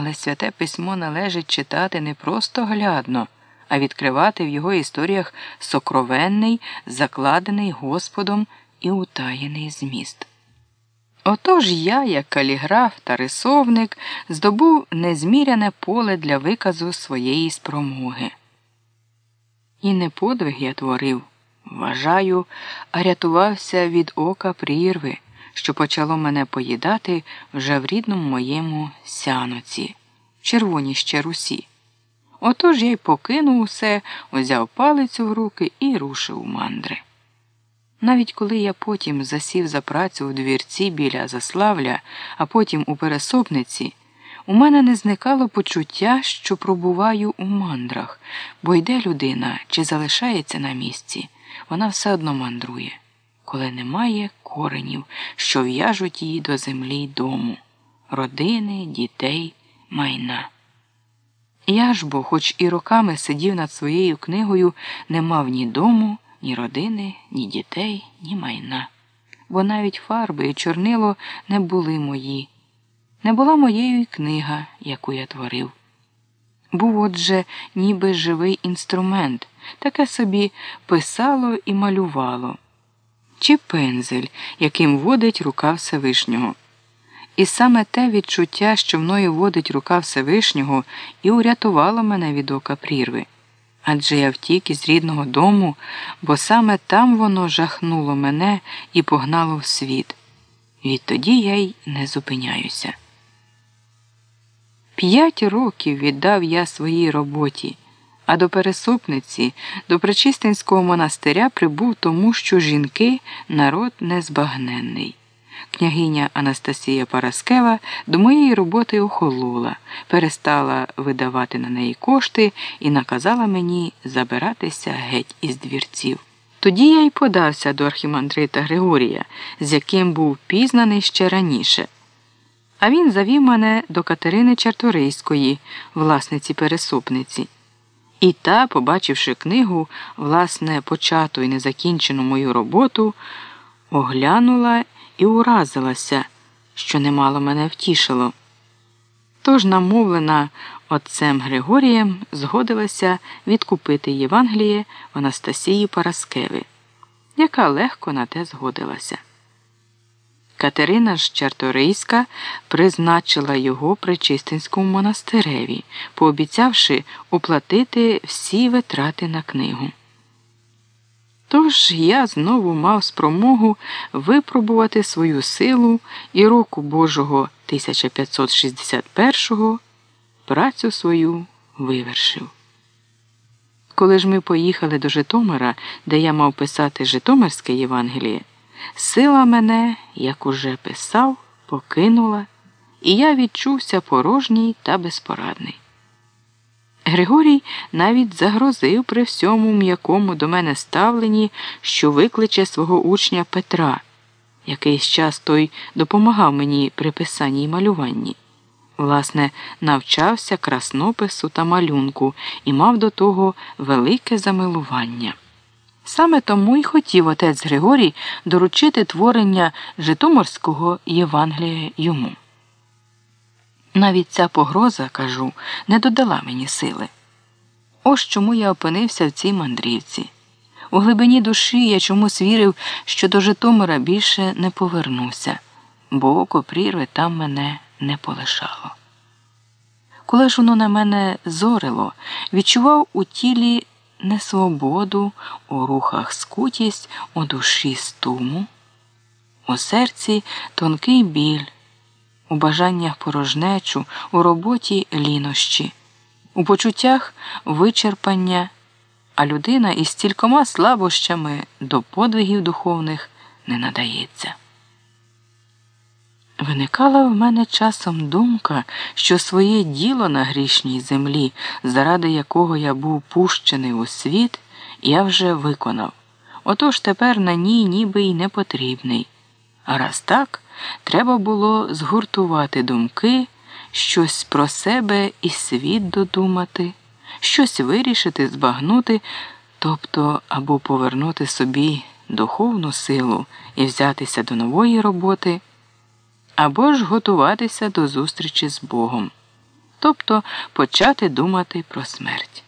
Але святе письмо належить читати не просто глядно, а відкривати в його історіях сокровенний, закладений Господом і утаєний зміст. Отож я, як каліграф та рисовник, здобув незміряне поле для виказу своєї спромоги. І не подвиг я творив, вважаю, а рятувався від ока прірви, що почало мене поїдати вже в рідному моєму сяноці, в червоній ще русі. Отож я й покинув усе, узяв палицю в руки і рушив у мандри. Навіть коли я потім засів за працю у двірці біля Заславля, а потім у пересопниці, у мене не зникало почуття, що пробуваю у мандрах, бо йде людина чи залишається на місці, вона все одно мандрує, коли немає коренів, що в'яжуть її до землі й дому, родини, дітей, майна. Я ж бо, хоч і роками сидів над своєю книгою, не мав ні дому, ні родини, ні дітей, ні майна, бо навіть фарби і чорнило не були мої, не була моєю й книга, яку я творив. Був отже ніби живий інструмент, таке собі писало і малювало, чи пензель, яким водить рука Всевишнього. І саме те відчуття, що мною водить рука Всевишнього, і урятувало мене від ока прірви. Адже я втік із рідного дому, бо саме там воно жахнуло мене і погнало в світ. Відтоді я й не зупиняюся. П'ять років віддав я своїй роботі, а до пересопниці, до Пречистинського монастиря прибув тому, що жінки народ незбагненний. Княгиня Анастасія Параскева до моєї роботи охолола, перестала видавати на неї кошти і наказала мені забиратися геть із двірців. Тоді я й подався до архімандрита Григорія, з яким був пізнаний ще раніше. А він завів мене до Катерини Чарторийської, власниці пересупниці. І та, побачивши книгу, власне, почату і незакінчену мою роботу, оглянула і уразилася, що немало мене втішило. Тож, намовлена отцем Григорієм, згодилася відкупити Євангеліє Анастасії Параскеви, яка легко на те згодилася. Катерина ж Чарторийська призначила його при Чистинському монастиреві, пообіцявши оплатити всі витрати на книгу. Тож я знову мав спромогу випробувати свою силу і року Божого 1561-го працю свою вивершив. Коли ж ми поїхали до Житомира, де я мав писати Житомирське Євангеліє, сила мене, як уже писав, покинула, і я відчувся порожній та безпорадний. Григорій навіть загрозив при всьому м'якому до мене ставленні, що викличе свого учня Петра, якийсь час той допомагав мені при писанні й малюванні. Власне, навчався краснопису та малюнку і мав до того велике замилування. Саме тому й хотів отець Григорій доручити творення Житомирського Євангелія йому. Навіть ця погроза, кажу, не додала мені сили. Ось чому я опинився в цій мандрівці. У глибині душі я чомусь вірив, що до Житомира більше не повернуся, бо око прірви там мене не полишало. Коли ж воно на мене зорило, відчував у тілі несвободу, у рухах скутість, у душі стуму, у серці тонкий біль у бажаннях порожнечу, у роботі лінощі, у почуттях вичерпання, а людина із стількома слабощами до подвигів духовних не надається. Виникала в мене часом думка, що своє діло на грішній землі, заради якого я був пущений у світ, я вже виконав. Отож тепер на ній ніби й не потрібний. А раз так, треба було згуртувати думки, щось про себе і світ додумати, щось вирішити, збагнути, тобто або повернути собі духовну силу і взятися до нової роботи, або ж готуватися до зустрічі з Богом. тобто почати думати про смерть.